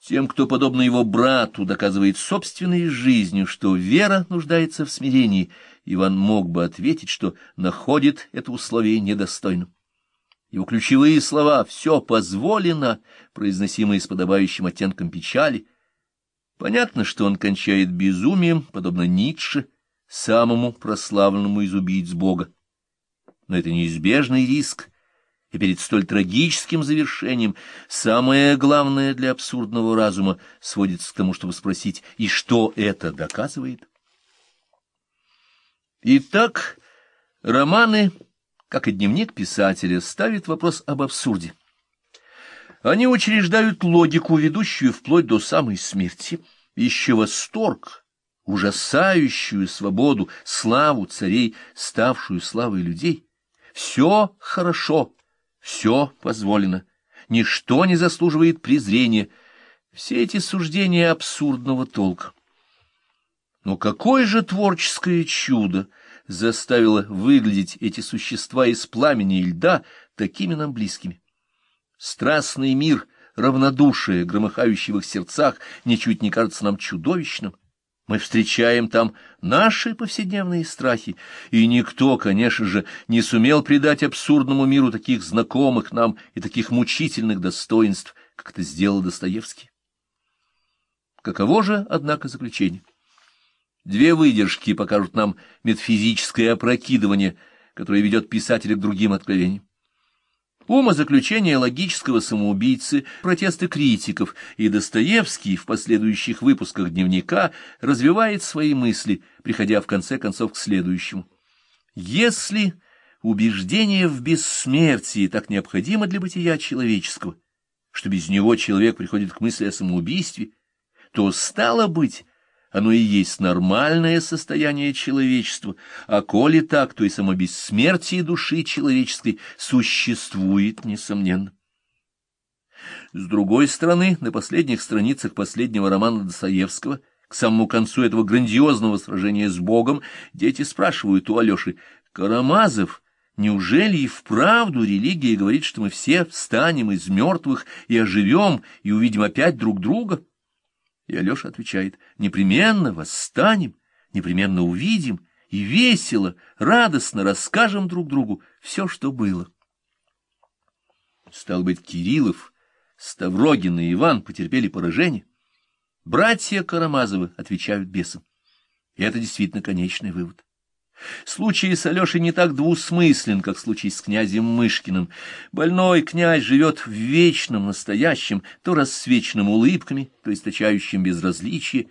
Тем, кто, подобно его брату, доказывает собственной жизнью, что вера нуждается в смирении, Иван мог бы ответить, что находит это условие недостойным. Его ключевые слова «все позволено», произносимые с подобающим оттенком печали, понятно, что он кончает безумием, подобно Ницше, самому прославленному из убийц Бога. Но это неизбежный риск, и перед столь трагическим завершением самое главное для абсурдного разума сводится к тому, чтобы спросить, и что это доказывает? Итак, романы, как и дневник писателя, ставят вопрос об абсурде. Они учреждают логику, ведущую вплоть до самой смерти, еще восторг, ужасающую свободу, славу царей, ставшую славой людей. Все хорошо, все позволено, ничто не заслуживает презрения. Все эти суждения абсурдного толка. Но какое же творческое чудо заставило выглядеть эти существа из пламени и льда такими нам близкими? Страстный мир, равнодушие, громыхающий в их сердцах, ничуть не кажется нам чудовищным. Мы встречаем там наши повседневные страхи, и никто, конечно же, не сумел придать абсурдному миру таких знакомых нам и таких мучительных достоинств, как это сделал Достоевский. Каково же, однако, заключение? Две выдержки покажут нам метафизическое опрокидывание, которое ведет писателя к другим откровениям. Умозаключение логического самоубийцы, протесты критиков, и Достоевский в последующих выпусках дневника развивает свои мысли, приходя в конце концов к следующему. Если убеждение в бессмертии так необходимо для бытия человеческого, что без него человек приходит к мысли о самоубийстве, то, стало быть, оно и есть нормальное состояние человечества, а коли так, то и само бессмертие души человеческой существует, несомненно. С другой стороны, на последних страницах последнего романа Достоевского, к самому концу этого грандиозного сражения с Богом, дети спрашивают у Алеши, «Карамазов, неужели и вправду религия говорит, что мы все встанем из мертвых и оживем, и увидим опять друг друга?» И Алеша отвечает, непременно восстанем, непременно увидим, и весело, радостно расскажем друг другу все, что было. Стал быть, Кириллов, Ставрогин и Иван потерпели поражение. Братья Карамазовы отвечают бесам. И это действительно конечный вывод. Случай с Алешей не так двусмыслен, как случай с князем Мышкиным. Больной князь живет в вечном настоящем, то рассвеченным улыбками, то источающим безразличие,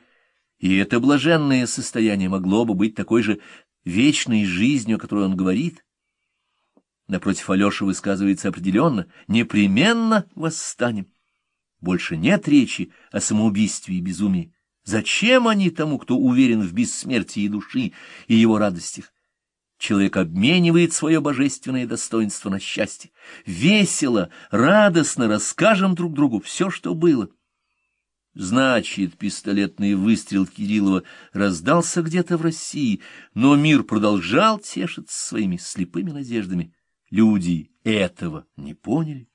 и это блаженное состояние могло бы быть такой же вечной жизнью, о которой он говорит. Напротив, Алеша высказывается определенно «непременно восстанем». Больше нет речи о самоубийстве и безумии. Зачем они тому, кто уверен в бессмертии души и его радостях? Человек обменивает свое божественное достоинство на счастье. Весело, радостно расскажем друг другу все, что было. Значит, пистолетный выстрел Кириллова раздался где-то в России, но мир продолжал тешиться своими слепыми надеждами. Люди этого не поняли.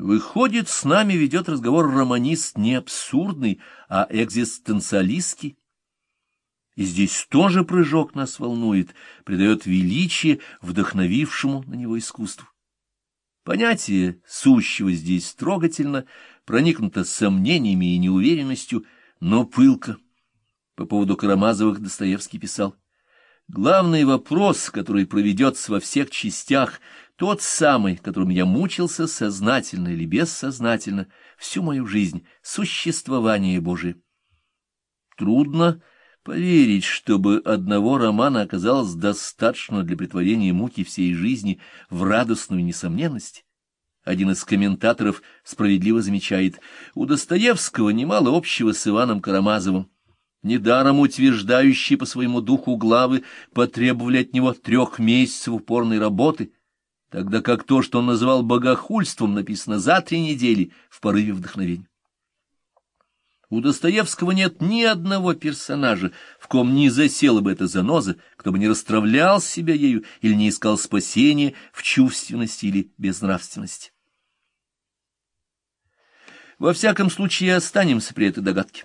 Выходит, с нами ведет разговор романист не абсурдный, а экзистенциалистский. И здесь тоже прыжок нас волнует, придает величие вдохновившему на него искусству. Понятие сущего здесь трогательно, проникнуто сомнениями и неуверенностью, но пылко. По поводу Карамазовых Достоевский писал. Главный вопрос, который проведется во всех частях, тот самый, которым я мучился сознательно или бессознательно всю мою жизнь, существование Божие. Трудно поверить, чтобы одного романа оказалось достаточно для притворения муки всей жизни в радостную несомненность. Один из комментаторов справедливо замечает, у Достоевского немало общего с Иваном Карамазовым. Недаром утверждающие по своему духу главы потребовали от него трех месяцев упорной работы — тогда как то, что он называл богохульством, написано за три недели в порыве вдохновения. У Достоевского нет ни одного персонажа, в ком не засела бы эта заноза, кто бы не расстравлял себя ею или не искал спасения в чувственности или безнравственности. Во всяком случае, останемся при этой догадке.